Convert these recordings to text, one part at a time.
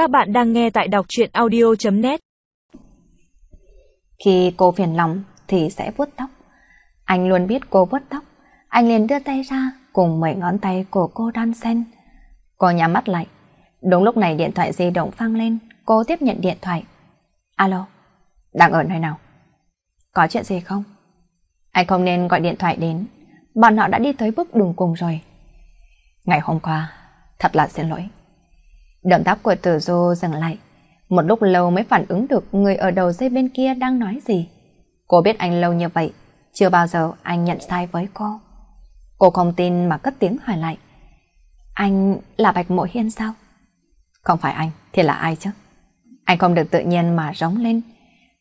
Các bạn đang nghe tại đọc truyện audio.net Khi cô phiền lòng thì sẽ vuốt tóc. Anh luôn biết cô vuốt tóc. Anh liền đưa tay ra cùng mấy ngón tay của cô đan sen Cô nhắm mắt lại. Đúng lúc này điện thoại di động vang lên. Cô tiếp nhận điện thoại. Alo, đang ở nơi nào? Có chuyện gì không? Anh không nên gọi điện thoại đến. Bọn họ đã đi tới bước đường cùng rồi. Ngày hôm qua, thật là xin lỗi. Động tác của tử du dừng lại. Một lúc lâu mới phản ứng được người ở đầu dây bên kia đang nói gì. Cô biết anh lâu như vậy, chưa bao giờ anh nhận sai với cô. Cô không tin mà cất tiếng hỏi lại. Anh là Bạch Mộ Hiên sao? Không phải anh, thì là ai chứ? Anh không được tự nhiên mà rống lên.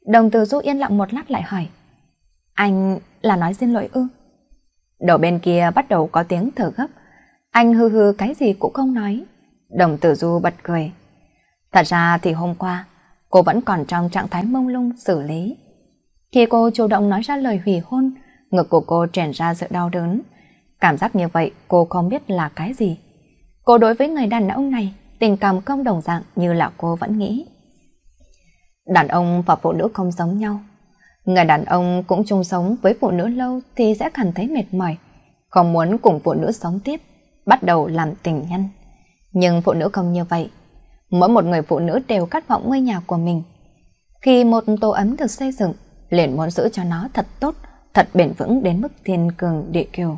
Đồng tử du yên lặng một lát lại hỏi. Anh là nói xin lỗi ư? Đầu bên kia bắt đầu có tiếng thở gấp. Anh hư hư cái gì cũng không nói. Đồng tử du bật cười. Thật ra thì hôm qua, cô vẫn còn trong trạng thái mông lung xử lý. Khi cô chủ động nói ra lời hủy hôn, ngực của cô trèn ra sự đau đớn. Cảm giác như vậy cô không biết là cái gì. Cô đối với người đàn ông này, tình cảm không đồng dạng như là cô vẫn nghĩ. Đàn ông và phụ nữ không giống nhau. Người đàn ông cũng chung sống với phụ nữ lâu thì sẽ cảm thấy mệt mỏi, không muốn cùng phụ nữ sống tiếp, bắt đầu làm tình nhân. Nhưng phụ nữ không như vậy. Mỗi một người phụ nữ đều khát vọng ngôi nhà của mình. Khi một tổ ấm được xây dựng, liền muốn giữ cho nó thật tốt, thật bền vững đến mức thiên cường địa kiều.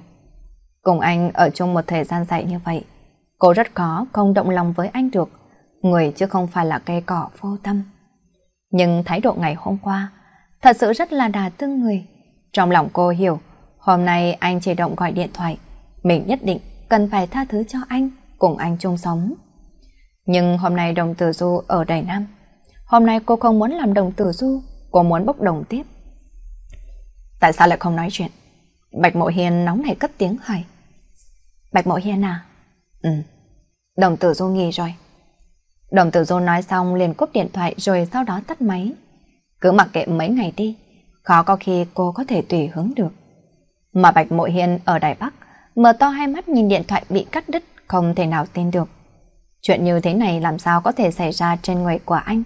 Cùng anh ở chung một thời gian dài như vậy, cô rất khó không động lòng với anh được, người chứ không phải là cây cỏ vô tâm. Nhưng thái độ ngày hôm qua thật sự rất là đà tương người. Trong lòng cô hiểu, hôm nay anh chỉ động gọi điện thoại, mình nhất định cần phải tha thứ cho anh, cùng anh chung sống. Nhưng hôm nay đồng tử du ở Đài Nam. Hôm nay cô không muốn làm đồng tử du, cô muốn bốc đồng tiếp. Tại sao lại không nói chuyện? Bạch Mộ Hiền nóng nảy cất tiếng hỏi. Bạch Mộ Hiền à? Ừ. Đồng tử du nghỉ rồi. Đồng tử du nói xong liền cúp điện thoại rồi sau đó tắt máy. Cứ mặc kệ mấy ngày đi, khó có khi cô có thể tùy hướng được. Mà Bạch Mộ Hiền ở Đài Bắc, mở to hai mắt nhìn điện thoại bị cắt đứt, không thể nào tin được. Chuyện như thế này làm sao có thể xảy ra trên người của anh?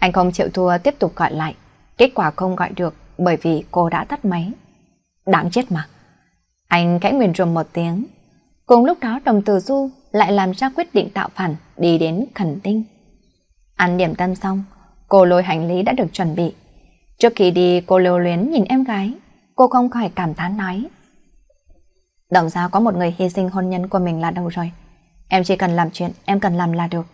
Anh không chịu thua tiếp tục gọi lại. Kết quả không gọi được bởi vì cô đã tắt máy. Đáng chết mà. Anh cãi nguyền rùm một tiếng. Cùng lúc đó đồng tử du lại làm ra quyết định tạo phản đi đến khẩn tinh. Ăn điểm tâm xong, cô lôi hành lý đã được chuẩn bị. Trước khi đi cô lưu luyến nhìn em gái, cô không khỏi cảm thán nói. Đồng ra có một người hy sinh hôn nhân của mình là đâu rồi. Em chỉ cần làm chuyện em cần làm là được.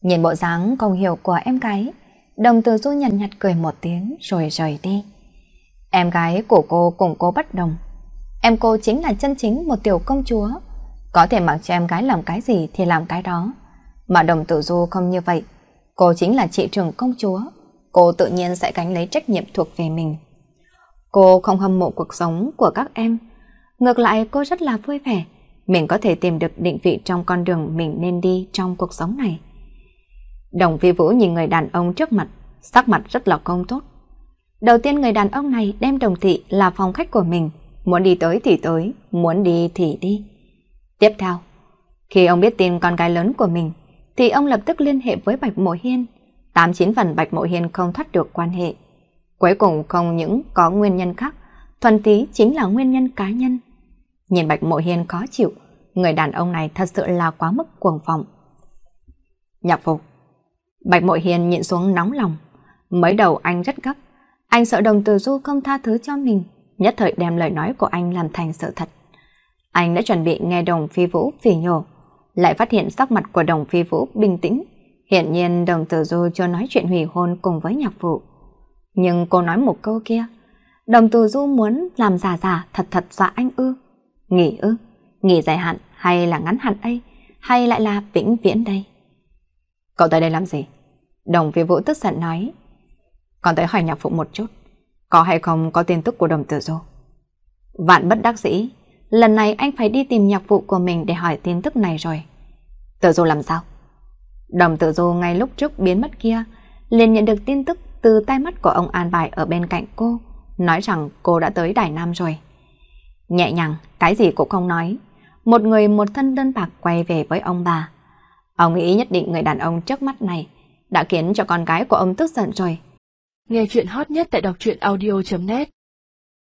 Nhìn bộ dáng không hiểu của em gái, đồng từ du nhặt nhặt cười một tiếng rồi rời đi. Em gái của cô cùng cô bất đồng. Em cô chính là chân chính một tiểu công chúa. Có thể mặc cho em gái làm cái gì thì làm cái đó. Mà đồng tử du không như vậy. Cô chính là chị trưởng công chúa. Cô tự nhiên sẽ gánh lấy trách nhiệm thuộc về mình. Cô không hâm mộ cuộc sống của các em. Ngược lại cô rất là vui vẻ. Mình có thể tìm được định vị trong con đường mình nên đi trong cuộc sống này. Đồng vi vũ nhìn người đàn ông trước mặt, sắc mặt rất là không tốt. Đầu tiên người đàn ông này đem đồng thị là phòng khách của mình, muốn đi tới thì tới, muốn đi thì đi. Tiếp theo, khi ông biết tin con gái lớn của mình, thì ông lập tức liên hệ với Bạch Mộ Hiên. Tám chín phần Bạch Mộ Hiên không thoát được quan hệ. Cuối cùng không những có nguyên nhân khác, thuần tí chính là nguyên nhân cá nhân. Nhìn Bạch Mộ Hiên khó chịu, người đàn ông này thật sự là quá mức cuồng vọng. Nhạc phục. Bạch Mộ Hiên nhịn xuống nóng lòng. Mới đầu anh rất gấp. Anh sợ đồng từ du không tha thứ cho mình, nhất thời đem lời nói của anh làm thành sự thật. Anh đã chuẩn bị nghe đồng phi vũ phỉ nhổ, lại phát hiện sắc mặt của đồng phi vũ bình tĩnh. Hiện nhiên đồng tử du chưa nói chuyện hủy hôn cùng với nhạc vụ. Nhưng cô nói một câu kia, đồng tử du muốn làm giả giả thật thật dọa anh ư. Nghỉ ư, nghỉ dài hạn hay là ngắn hạn đây, hay lại là vĩnh viễn đây. Cậu tới đây làm gì? Đồng phi vũ tức giận nói. Còn tới hỏi nhạc phụ một chút, có hay không có tin tức của đồng tử du? Vạn bất đắc dĩ, lần này anh phải đi tìm nhạc vụ của mình để hỏi tin tức này rồi. Tử du làm sao? Đồng tử du ngay lúc trước biến mất kia, liền nhận được tin tức từ tai mắt của ông An Bài ở bên cạnh cô, nói rằng cô đã tới Đài Nam rồi. Nhẹ nhàng, cái gì cũng không nói. Một người một thân đơn bạc quay về với ông bà. Ông nghĩ nhất định người đàn ông trước mắt này đã khiến cho con gái của ông tức giận rồi. Nghe chuyện hot nhất tại đọc truyện audio.net